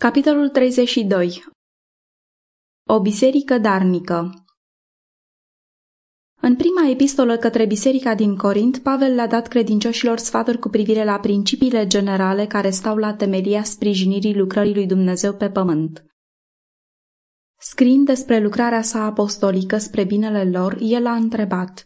Capitolul 32 O biserică darnică În prima epistolă către biserica din Corint, Pavel le-a dat credincioșilor sfaturi cu privire la principiile generale care stau la temelia sprijinirii lucrării lui Dumnezeu pe pământ. Scriind despre lucrarea sa apostolică spre binele lor, el a întrebat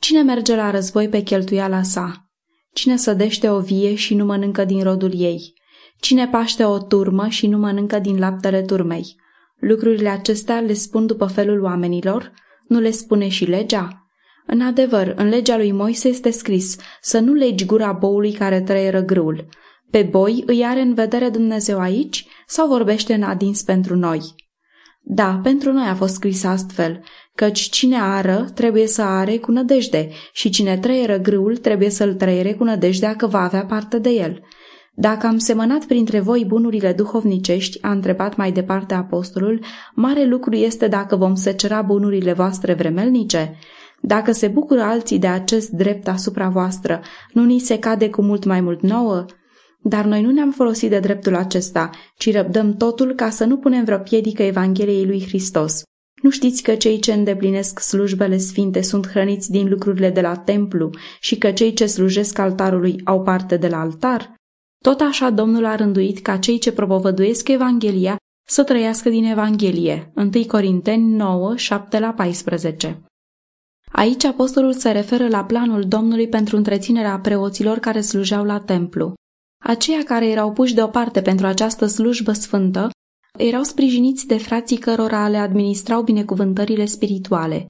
Cine merge la război pe cheltuiala sa? Cine sădește o vie și nu mănâncă din rodul ei? Cine paște o turmă și nu mănâncă din laptele turmei? Lucrurile acestea le spun după felul oamenilor? Nu le spune și legea? În adevăr, în legea lui Moise este scris să nu legi gura boului care trăieră grâul. Pe boi îi are în vedere Dumnezeu aici sau vorbește în adins pentru noi? Da, pentru noi a fost scris astfel, căci cine ară trebuie să are cu nădejde și cine trăieră grâul trebuie să-l trăiere cu nădejdea că va avea parte de el. Dacă am semănat printre voi bunurile duhovnicești, a întrebat mai departe apostolul, mare lucru este dacă vom secera bunurile voastre vremelnice? Dacă se bucură alții de acest drept asupra voastră, nu ni se cade cu mult mai mult nouă? Dar noi nu ne-am folosit de dreptul acesta, ci răbdăm totul ca să nu punem vreo piedică Evangheliei lui Hristos. Nu știți că cei ce îndeplinesc slujbele sfinte sunt hrăniți din lucrurile de la templu și că cei ce slujesc altarului au parte de la altar? Tot așa Domnul a rânduit ca cei ce propovăduiesc Evanghelia să trăiască din Evanghelie. 1 Corinteni 9, 7 la 14 Aici apostolul se referă la planul Domnului pentru întreținerea preoților care slujeau la templu. Aceia care erau puși deoparte pentru această slujbă sfântă erau sprijiniți de frații cărora le administrau binecuvântările spirituale.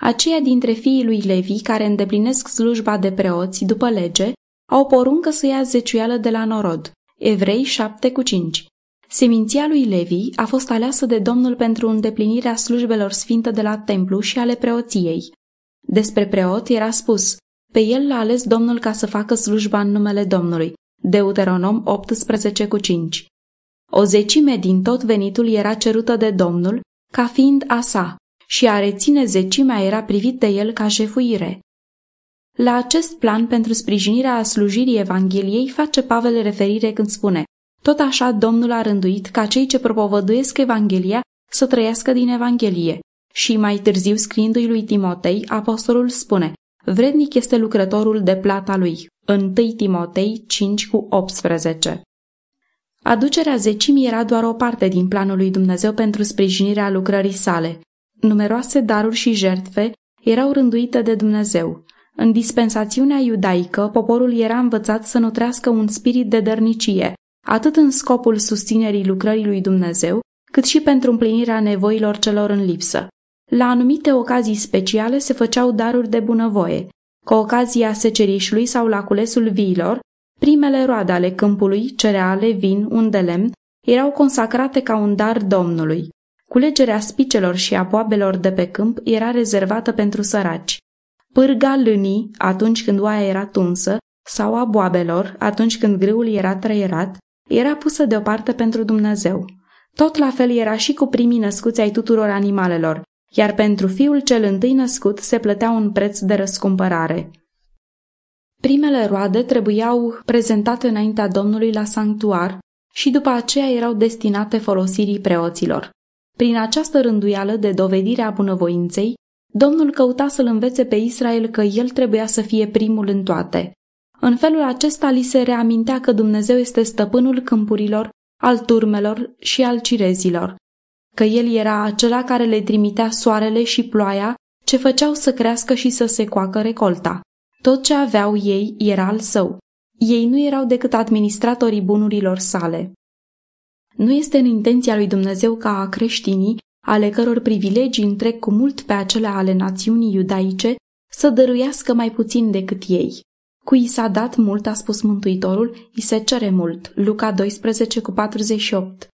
Aceia dintre fiii lui Levi care îndeplinesc slujba de preoți după lege au poruncă să ia zeciuială de la norod. Evrei 7 cu 5 Seminția lui Levi a fost aleasă de Domnul pentru îndeplinirea slujbelor sfinte de la templu și ale preoției. Despre preot era spus, pe el l-a ales Domnul ca să facă slujba în numele Domnului. Deuteronom 18 cu 5 O zecime din tot venitul era cerută de Domnul ca fiind a sa și a reține zecimea era privit de el ca jefuire. La acest plan pentru sprijinirea slujirii Evangheliei face Pavel referire când spune Tot așa Domnul a rânduit ca cei ce propovăduiesc Evanghelia să trăiască din Evanghelie. Și mai târziu scriindu-i lui Timotei, apostolul spune Vrednic este lucrătorul de plata lui. 1 Timotei 5 cu 18 Aducerea zecimii era doar o parte din planul lui Dumnezeu pentru sprijinirea lucrării sale. Numeroase daruri și jertfe erau rânduite de Dumnezeu. În dispensațiunea iudaică, poporul era învățat să nutrească un spirit de dărnicie, atât în scopul susținerii lucrării lui Dumnezeu, cât și pentru împlinirea nevoilor celor în lipsă. La anumite ocazii speciale se făceau daruri de bunăvoie. Cu ocazia secerișului sau la culesul viilor, primele roade ale câmpului, cereale, vin, un de lemn, erau consacrate ca un dar Domnului. Culegerea spicelor și a boabelor de pe câmp era rezervată pentru săraci. Pârga lânii, atunci când oaia era tunsă, sau a boabelor, atunci când grâul era trăierat, era pusă deoparte pentru Dumnezeu. Tot la fel era și cu primii născuți ai tuturor animalelor, iar pentru fiul cel întâi născut se plătea un preț de răscumpărare. Primele roade trebuiau prezentate înaintea Domnului la sanctuar și după aceea erau destinate folosirii preoților. Prin această rânduială de dovedire a bunăvoinței, Domnul căuta să-l învețe pe Israel că el trebuia să fie primul în toate. În felul acesta li se reamintea că Dumnezeu este stăpânul câmpurilor, al turmelor și al cirezilor, că el era acela care le trimitea soarele și ploaia ce făceau să crească și să se coacă recolta. Tot ce aveau ei era al său. Ei nu erau decât administratorii bunurilor sale. Nu este în intenția lui Dumnezeu ca creștinii ale căror privilegii întrec cu mult pe acele ale națiunii iudaice, să dăruiască mai puțin decât ei. Cui s-a dat mult, a spus Mântuitorul, îi se cere mult. Luca 12 cu 48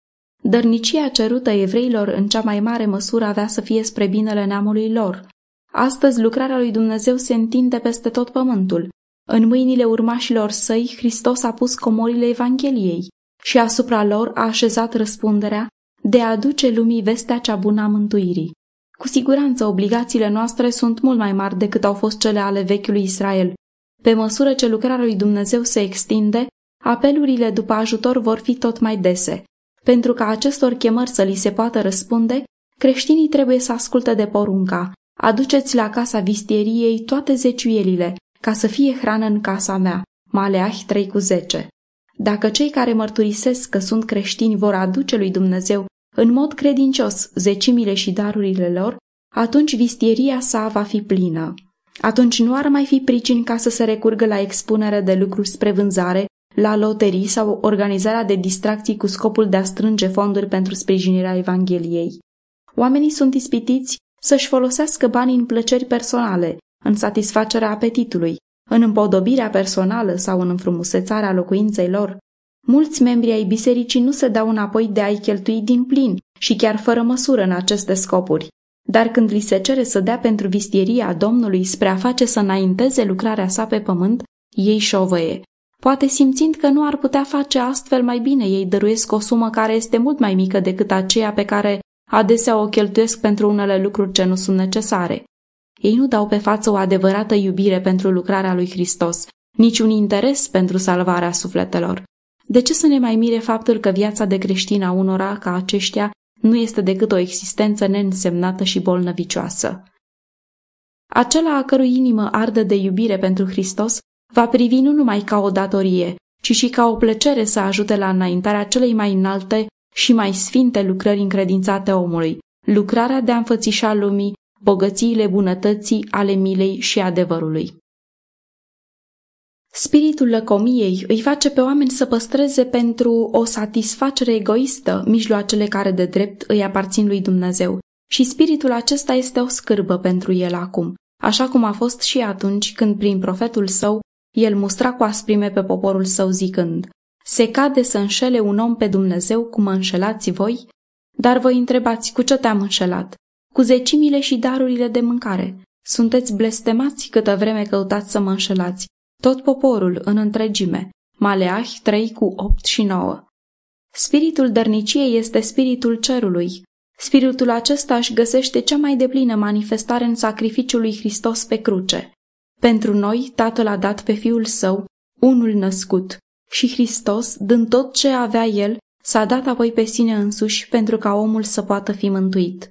Dărnicia cerută evreilor în cea mai mare măsură avea să fie spre binele neamului lor. Astăzi lucrarea lui Dumnezeu se întinde peste tot pământul. În mâinile urmașilor săi, Hristos a pus comorile Evangheliei și asupra lor a așezat răspunderea de a aduce lumii vestea cea bună a mântuirii. Cu siguranță obligațiile noastre sunt mult mai mari decât au fost cele ale vechiului Israel. Pe măsură ce lucrarea lui Dumnezeu se extinde, apelurile după ajutor vor fi tot mai dese. Pentru ca acestor chemări să li se poată răspunde, creștinii trebuie să asculte de porunca. Aduceți la casa vistieriei toate zeciuielile, ca să fie hrană în casa mea. Maleahi 3 cu 10 Dacă cei care mărturisesc că sunt creștini vor aduce lui Dumnezeu în mod credincios zecimile și darurile lor, atunci vistieria sa va fi plină. Atunci nu ar mai fi pricini ca să se recurgă la expunere de lucruri spre vânzare, la loterii sau organizarea de distracții cu scopul de a strânge fonduri pentru sprijinirea Evangheliei. Oamenii sunt ispitiți să-și folosească banii în plăceri personale, în satisfacerea apetitului, în împodobirea personală sau în înfrumusețarea locuinței lor. Mulți membri ai bisericii nu se dau înapoi de a-i cheltui din plin și chiar fără măsură în aceste scopuri. Dar când li se cere să dea pentru vistieria Domnului spre a face să înainteze lucrarea sa pe pământ, ei șovăie. Poate simțind că nu ar putea face astfel mai bine, ei dăruiesc o sumă care este mult mai mică decât aceea pe care adesea o cheltuiesc pentru unele lucruri ce nu sunt necesare. Ei nu dau pe față o adevărată iubire pentru lucrarea lui Hristos, nici un interes pentru salvarea sufletelor. De ce să ne mai mire faptul că viața de creștin a unora ca aceștia nu este decât o existență neînsemnată și bolnăvicioasă? Acela a cărui inimă arde de iubire pentru Hristos va privi nu numai ca o datorie, ci și ca o plăcere să ajute la înaintarea celei mai înalte și mai sfinte lucrări încredințate omului, lucrarea de a înfățișa lumii bogățiile bunătății ale milei și adevărului. Spiritul lăcomiei îi face pe oameni să păstreze pentru o satisfacere egoistă mijloacele care de drept îi aparțin lui Dumnezeu și spiritul acesta este o scârbă pentru el acum, așa cum a fost și atunci când prin profetul său el mustra cu asprime pe poporul său zicând Se cade să înșele un om pe Dumnezeu cum mă înșelați voi? Dar voi întrebați cu ce te-am înșelat? Cu zecimile și darurile de mâncare. Sunteți blestemați câtă vreme căutați să mă înșelați tot poporul în întregime. Maleah 3 cu 8 și 9 Spiritul dărniciei este spiritul cerului. Spiritul acesta își găsește cea mai deplină manifestare în sacrificiul lui Hristos pe cruce. Pentru noi, Tatăl a dat pe Fiul Său, unul născut, și Hristos, dând tot ce avea El, s-a dat apoi pe sine însuși pentru ca omul să poată fi mântuit.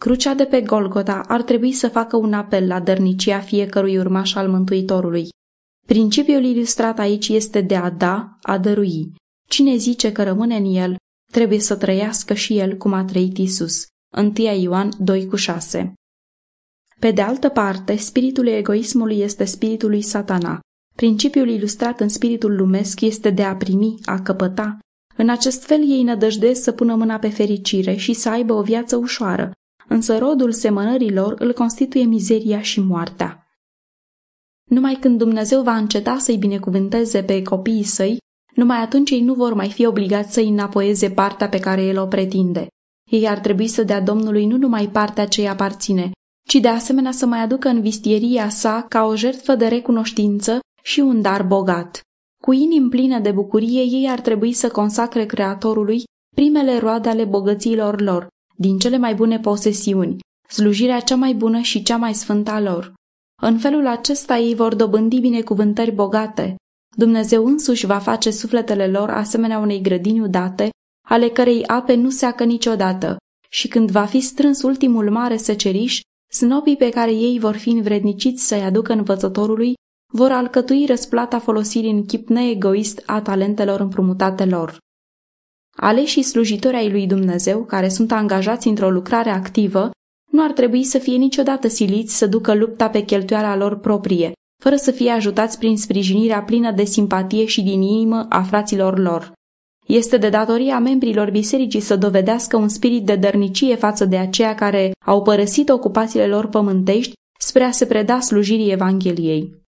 Crucea de pe Golgota ar trebui să facă un apel la dărnicia fiecărui urmaș al Mântuitorului. Principiul ilustrat aici este de a da, a dărui. Cine zice că rămâne în el, trebuie să trăiască și el cum a trăit Isus. 1 Ioan 2 cu 6 Pe de altă parte, spiritul egoismului este spiritul lui satana. Principiul ilustrat în spiritul lumesc este de a primi, a căpăta. În acest fel ei nădăjduiesc să pună mâna pe fericire și să aibă o viață ușoară, însă rodul semănărilor îl constituie mizeria și moartea. Numai când Dumnezeu va înceta să-i binecuvânteze pe copiii săi, numai atunci ei nu vor mai fi obligați să-i înapoieze partea pe care el o pretinde. Ei ar trebui să dea Domnului nu numai partea ce îi aparține, ci de asemenea să mai aducă în vistieria sa ca o jertfă de recunoștință și un dar bogat. Cu inimi pline de bucurie, ei ar trebui să consacre Creatorului primele roade ale bogățiilor lor, din cele mai bune posesiuni, slujirea cea mai bună și cea mai sfântă a lor. În felul acesta ei vor dobândi binecuvântări bogate. Dumnezeu însuși va face sufletele lor asemenea unei grădini udate, ale cărei ape nu seacă niciodată, și când va fi strâns ultimul mare seceriș, snopii pe care ei vor fi învredniciți să-i aducă învățătorului vor alcătui răsplata folosirii în chip neegoist a talentelor împrumutate lor. Aleșii slujitori ai lui Dumnezeu, care sunt angajați într-o lucrare activă, nu ar trebui să fie niciodată siliți să ducă lupta pe cheltuiala lor proprie, fără să fie ajutați prin sprijinirea plină de simpatie și din inimă a fraților lor. Este de datoria membrilor bisericii să dovedească un spirit de dărnicie față de aceia care au părăsit ocupațiile lor pământești spre a se preda slujirii Evangheliei.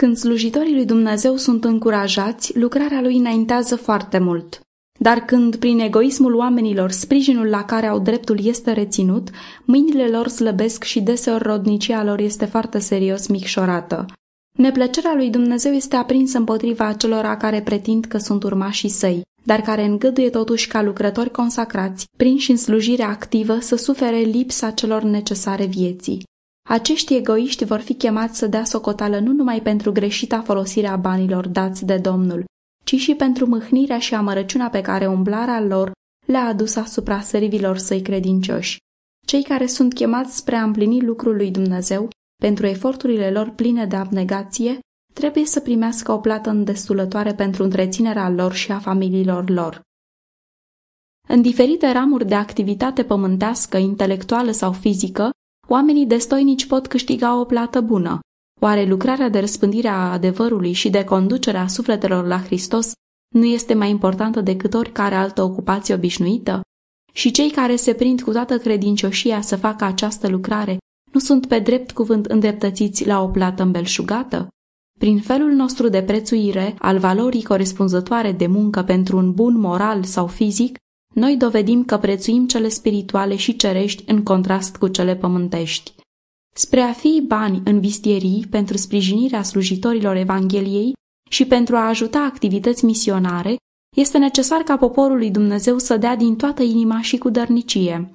Când slujitorii lui Dumnezeu sunt încurajați, lucrarea lui înaintează foarte mult. Dar când, prin egoismul oamenilor, sprijinul la care au dreptul este reținut, mâinile lor slăbesc și deseori rodnicia lor este foarte serios micșorată. Neplăcerea lui Dumnezeu este aprinsă împotriva acelora care pretind că sunt urmașii săi, dar care îngăduie totuși ca lucrători consacrați, prinși în slujire activă, să sufere lipsa celor necesare vieții. Acești egoiști vor fi chemați să dea socotală nu numai pentru greșita folosire a banilor dați de Domnul, ci și pentru mâhnirea și amărăciunea pe care umblarea lor le-a adus asupra servivilor săi credincioși. Cei care sunt chemați spre a împlini lucrul lui Dumnezeu, pentru eforturile lor pline de abnegație, trebuie să primească o plată îndestulătoare pentru întreținerea lor și a familiilor lor. În diferite ramuri de activitate pământească, intelectuală sau fizică, oamenii destoinici pot câștiga o plată bună. Oare lucrarea de răspândire a adevărului și de conducere a sufletelor la Hristos nu este mai importantă decât oricare altă ocupație obișnuită? Și cei care se prind cu toată credincioșia să facă această lucrare nu sunt pe drept cuvânt îndreptățiți la o plată îmbelșugată? Prin felul nostru de prețuire al valorii corespunzătoare de muncă pentru un bun moral sau fizic, noi dovedim că prețuim cele spirituale și cerești în contrast cu cele pământești. Spre a fi bani în vistierii pentru sprijinirea slujitorilor Evangheliei și pentru a ajuta activități misionare, este necesar ca poporul lui Dumnezeu să dea din toată inima și cu dărnicie.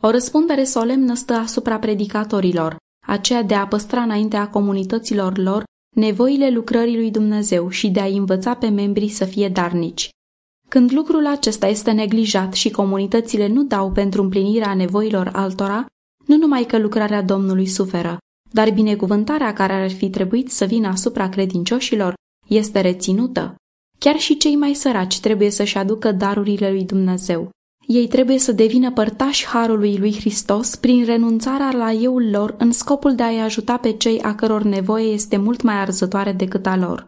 O răspundere solemnă stă asupra predicatorilor, aceea de a păstra înaintea comunităților lor nevoile lucrării lui Dumnezeu și de a învăța pe membrii să fie darnici. Când lucrul acesta este neglijat și comunitățile nu dau pentru împlinirea nevoilor altora, nu numai că lucrarea Domnului suferă, dar binecuvântarea care ar fi trebuit să vină asupra credincioșilor este reținută. Chiar și cei mai săraci trebuie să-și aducă darurile lui Dumnezeu. Ei trebuie să devină părtași harului lui Hristos prin renunțarea la euul lor în scopul de a-i ajuta pe cei a căror nevoie este mult mai arzătoare decât a lor.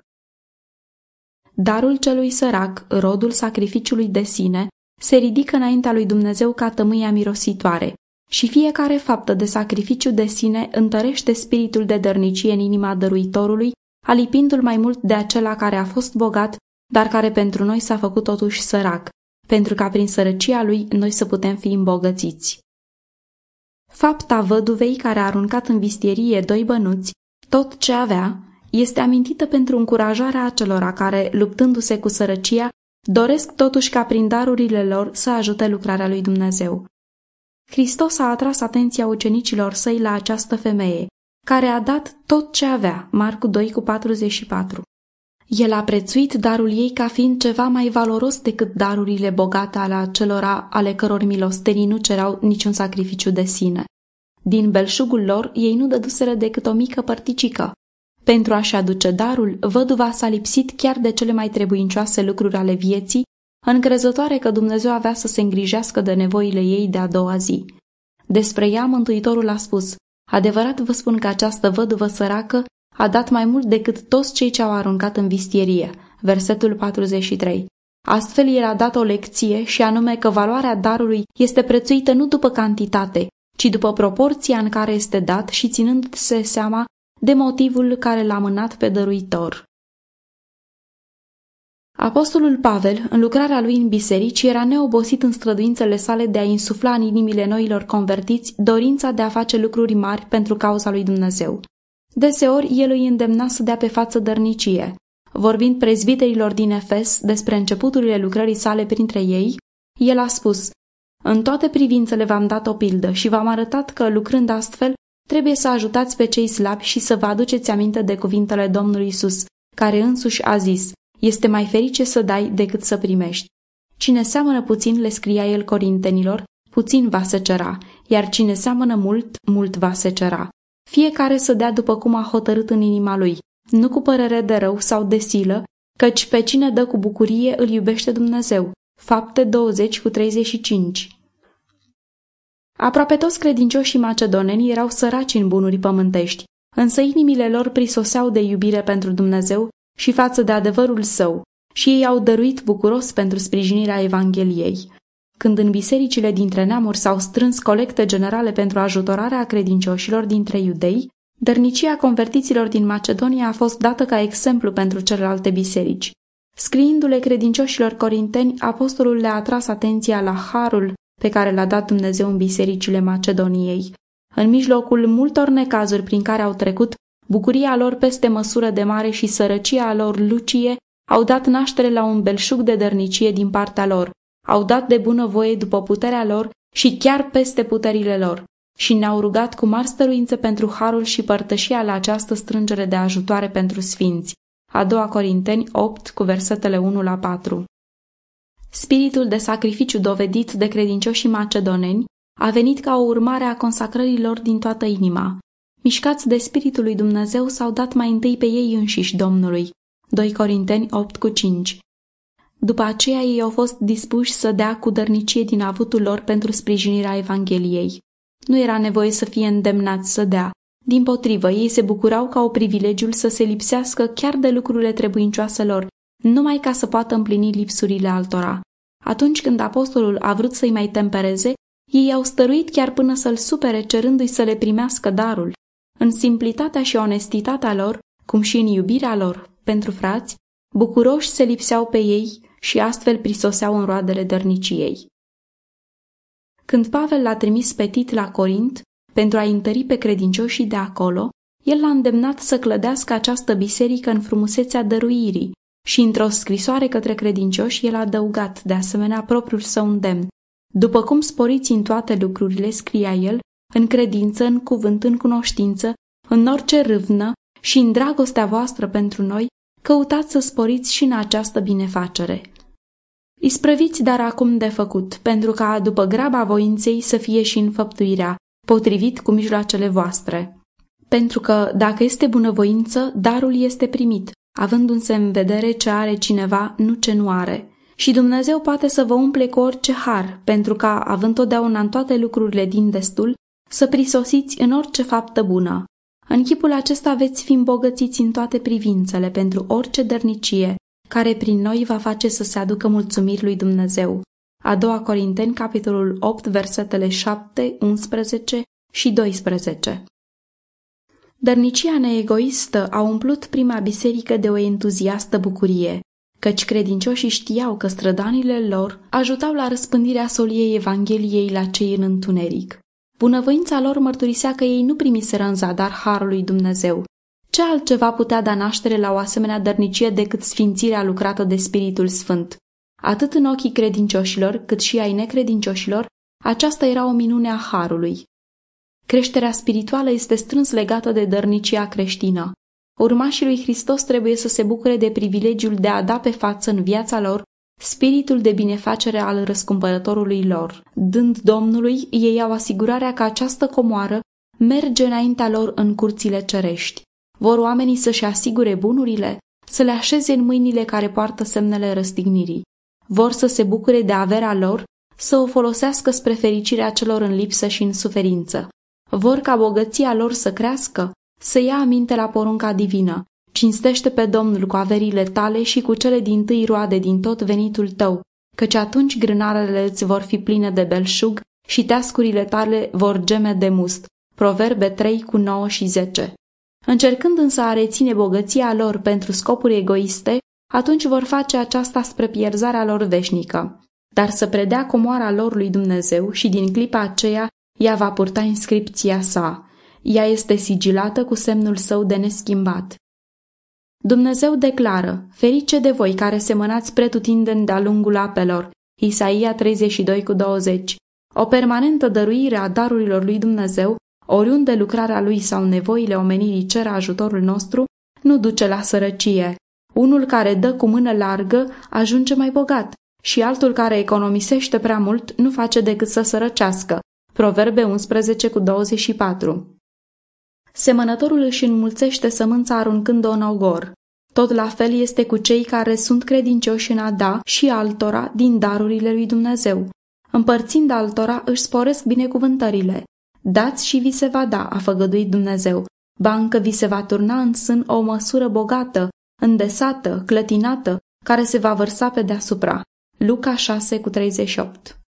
Darul celui sărac, rodul sacrificiului de sine, se ridică înaintea lui Dumnezeu ca tămâia mirositoare și fiecare faptă de sacrificiu de sine întărește spiritul de dărnicie în inima dăruitorului, alipindu-l mai mult de acela care a fost bogat, dar care pentru noi s-a făcut totuși sărac, pentru ca prin sărăcia lui noi să putem fi îmbogățiți. Fapta văduvei care a aruncat în vistierie doi bănuți, tot ce avea, este amintită pentru încurajarea acelora care, luptându-se cu sărăcia, doresc totuși ca prin darurile lor să ajute lucrarea lui Dumnezeu. Hristos a atras atenția ucenicilor săi la această femeie, care a dat tot ce avea, Marcu 2 cu 44. El a prețuit darul ei ca fiind ceva mai valoros decât darurile bogate ale acelora ale căror milostenii nu cerau niciun sacrificiu de sine. Din belșugul lor, ei nu dăduseră decât o mică părticică, pentru a-și aduce darul, văduva s-a lipsit chiar de cele mai trebuincioase lucruri ale vieții, încrezătoare că Dumnezeu avea să se îngrijească de nevoile ei de a doua zi. Despre ea Mântuitorul a spus, adevărat vă spun că această văduvă săracă a dat mai mult decât toți cei ce au aruncat în vistierie. Versetul 43. Astfel el a dat o lecție și anume că valoarea darului este prețuită nu după cantitate, ci după proporția în care este dat și ținându-se seama de motivul care l-a mânat pe dăruitor. Apostolul Pavel, în lucrarea lui în biserici, era neobosit în străduințele sale de a insufla în inimile noilor convertiți dorința de a face lucruri mari pentru cauza lui Dumnezeu. Deseori el îi îndemna să dea pe față dărnicie. Vorbind prezbiterilor din Efes despre începuturile lucrării sale printre ei, el a spus, În toate privințele v-am dat o pildă și v-am arătat că, lucrând astfel, Trebuie să ajutați pe cei slabi și să vă aduceți aminte de cuvintele Domnului Isus, care însuși a zis, este mai ferice să dai decât să primești. Cine seamănă puțin, le scria el corintenilor, puțin va secera, iar cine seamănă mult, mult va secera. Fiecare să dea după cum a hotărât în inima lui, nu cu părere de rău sau de silă, căci pe cine dă cu bucurie îl iubește Dumnezeu. Fapte 20 cu 35 Aproape toți credincioșii macedoneni erau săraci în bunuri pământești, însă inimile lor prisoseau de iubire pentru Dumnezeu și față de adevărul său, și ei au dăruit bucuros pentru sprijinirea Evangheliei. Când în bisericile dintre neamuri s-au strâns colecte generale pentru ajutorarea credincioșilor dintre iudei, dărnicia convertiților din Macedonia a fost dată ca exemplu pentru celelalte biserici. Scriindu-le credincioșilor corinteni, apostolul le-a atras atenția la harul pe care l-a dat Dumnezeu în bisericile Macedoniei. În mijlocul multor necazuri prin care au trecut, bucuria lor peste măsură de mare și sărăcia lor lucie au dat naștere la un belșug de dărnicie din partea lor, au dat de bună voie după puterea lor și chiar peste puterile lor și ne-au rugat cu mari stăruințe pentru harul și părtășia la această strângere de ajutoare pentru sfinți. A doua Corinteni 8 cu versetele 1 la 4. Spiritul de sacrificiu dovedit de credincioșii macedoneni a venit ca o urmare a consacrărilor din toată inima. Mișcați de Spiritul lui Dumnezeu s-au dat mai întâi pe ei înșiși Domnului. 2 Corinteni 8 cu 5 După aceea ei au fost dispuși să dea cu dărnicie din avutul lor pentru sprijinirea Evangheliei. Nu era nevoie să fie îndemnați să dea. Din potrivă, ei se bucurau ca o privilegiul să se lipsească chiar de lucrurile trebuincioase lor, numai ca să poată împlini lipsurile altora. Atunci când apostolul a vrut să-i mai tempereze, ei au stăruit chiar până să-l supere cerându-i să le primească darul. În simplitatea și onestitatea lor, cum și în iubirea lor pentru frați, bucuroși se lipseau pe ei și astfel prisoseau în roadele dărniciei. Când Pavel l-a trimis pe Tit la Corint pentru a întări pe credincioșii de acolo, el l-a îndemnat să clădească această biserică în frumusețea dăruirii și într-o scrisoare către credincioși el a adăugat de asemenea propriul său îndemn. După cum sporiți în toate lucrurile, scria el, în credință, în cuvânt, în cunoștință, în orice râvnă și în dragostea voastră pentru noi, căutați să sporiți și în această binefacere. Isprăviți dar acum de făcut, pentru ca după graba voinței să fie și înfăptuirea, potrivit cu mijloacele voastre. Pentru că, dacă este bunăvoință, darul este primit, avându-se în vedere ce are cineva, nu ce nu are. Și Dumnezeu poate să vă umple cu orice har, pentru ca, având totdeauna în toate lucrurile din destul, să prisosiți în orice faptă bună. În chipul acesta veți fi îmbogățiți în toate privințele pentru orice dărnicie, care prin noi va face să se aducă mulțumiri lui Dumnezeu. A doua Corinteni, capitolul 8, versetele 7, 11 și 12. Dărnicia neegoistă a umplut prima biserică de o entuziastă bucurie, căci credincioșii știau că strădanile lor ajutau la răspândirea soliei Evangheliei la cei în întuneric. Bunăvoința lor mărturisea că ei nu primiseră în zadar harul lui Dumnezeu. Ce altceva putea da naștere la o asemenea dărnicie decât sfințirea lucrată de Spiritul Sfânt? Atât în ochii credincioșilor, cât și ai necredincioșilor, aceasta era o minune a harului. Creșterea spirituală este strâns legată de dărnicia creștină. Urmașii lui Hristos trebuie să se bucure de privilegiul de a da pe față în viața lor spiritul de binefacere al răscumpărătorului lor. Dând Domnului, ei au asigurarea că această comoară merge înaintea lor în curțile cerești. Vor oamenii să-și asigure bunurile, să le așeze în mâinile care poartă semnele răstignirii. Vor să se bucure de averea lor, să o folosească spre fericirea celor în lipsă și în suferință. Vor ca bogăția lor să crească, să ia aminte la porunca divină. Cinstește pe Domnul cu averile tale și cu cele din tâi roade din tot venitul tău, căci atunci grânarele îți vor fi pline de belșug și teascurile tale vor geme de must. Proverbe 3 cu 9 și 10 Încercând însă a reține bogăția lor pentru scopuri egoiste, atunci vor face aceasta spre pierzarea lor veșnică. Dar să predea comoara lor lui Dumnezeu și din clipa aceea ea va purta inscripția sa. Ea este sigilată cu semnul său de neschimbat. Dumnezeu declară, ferice de voi care semănați pretutindeni de-a lungul apelor, Isaia 32 cu 20. O permanentă dăruire a darurilor lui Dumnezeu, oriunde lucrarea lui sau nevoile omenirii cer ajutorul nostru, nu duce la sărăcie. Unul care dă cu mână largă ajunge mai bogat și altul care economisește prea mult nu face decât să sărăcească. Proverbe 11 cu 24 Semănătorul își înmulțește sămânța aruncând-o în ogor. Tot la fel este cu cei care sunt credincioși în a da și altora din darurile lui Dumnezeu. Împărțind altora își sporesc binecuvântările. Dați și vi se va da, a făgăduit Dumnezeu. Bancă vi se va turna în sân o măsură bogată, îndesată, clătinată, care se va vărsa pe deasupra. Luca 6 cu 38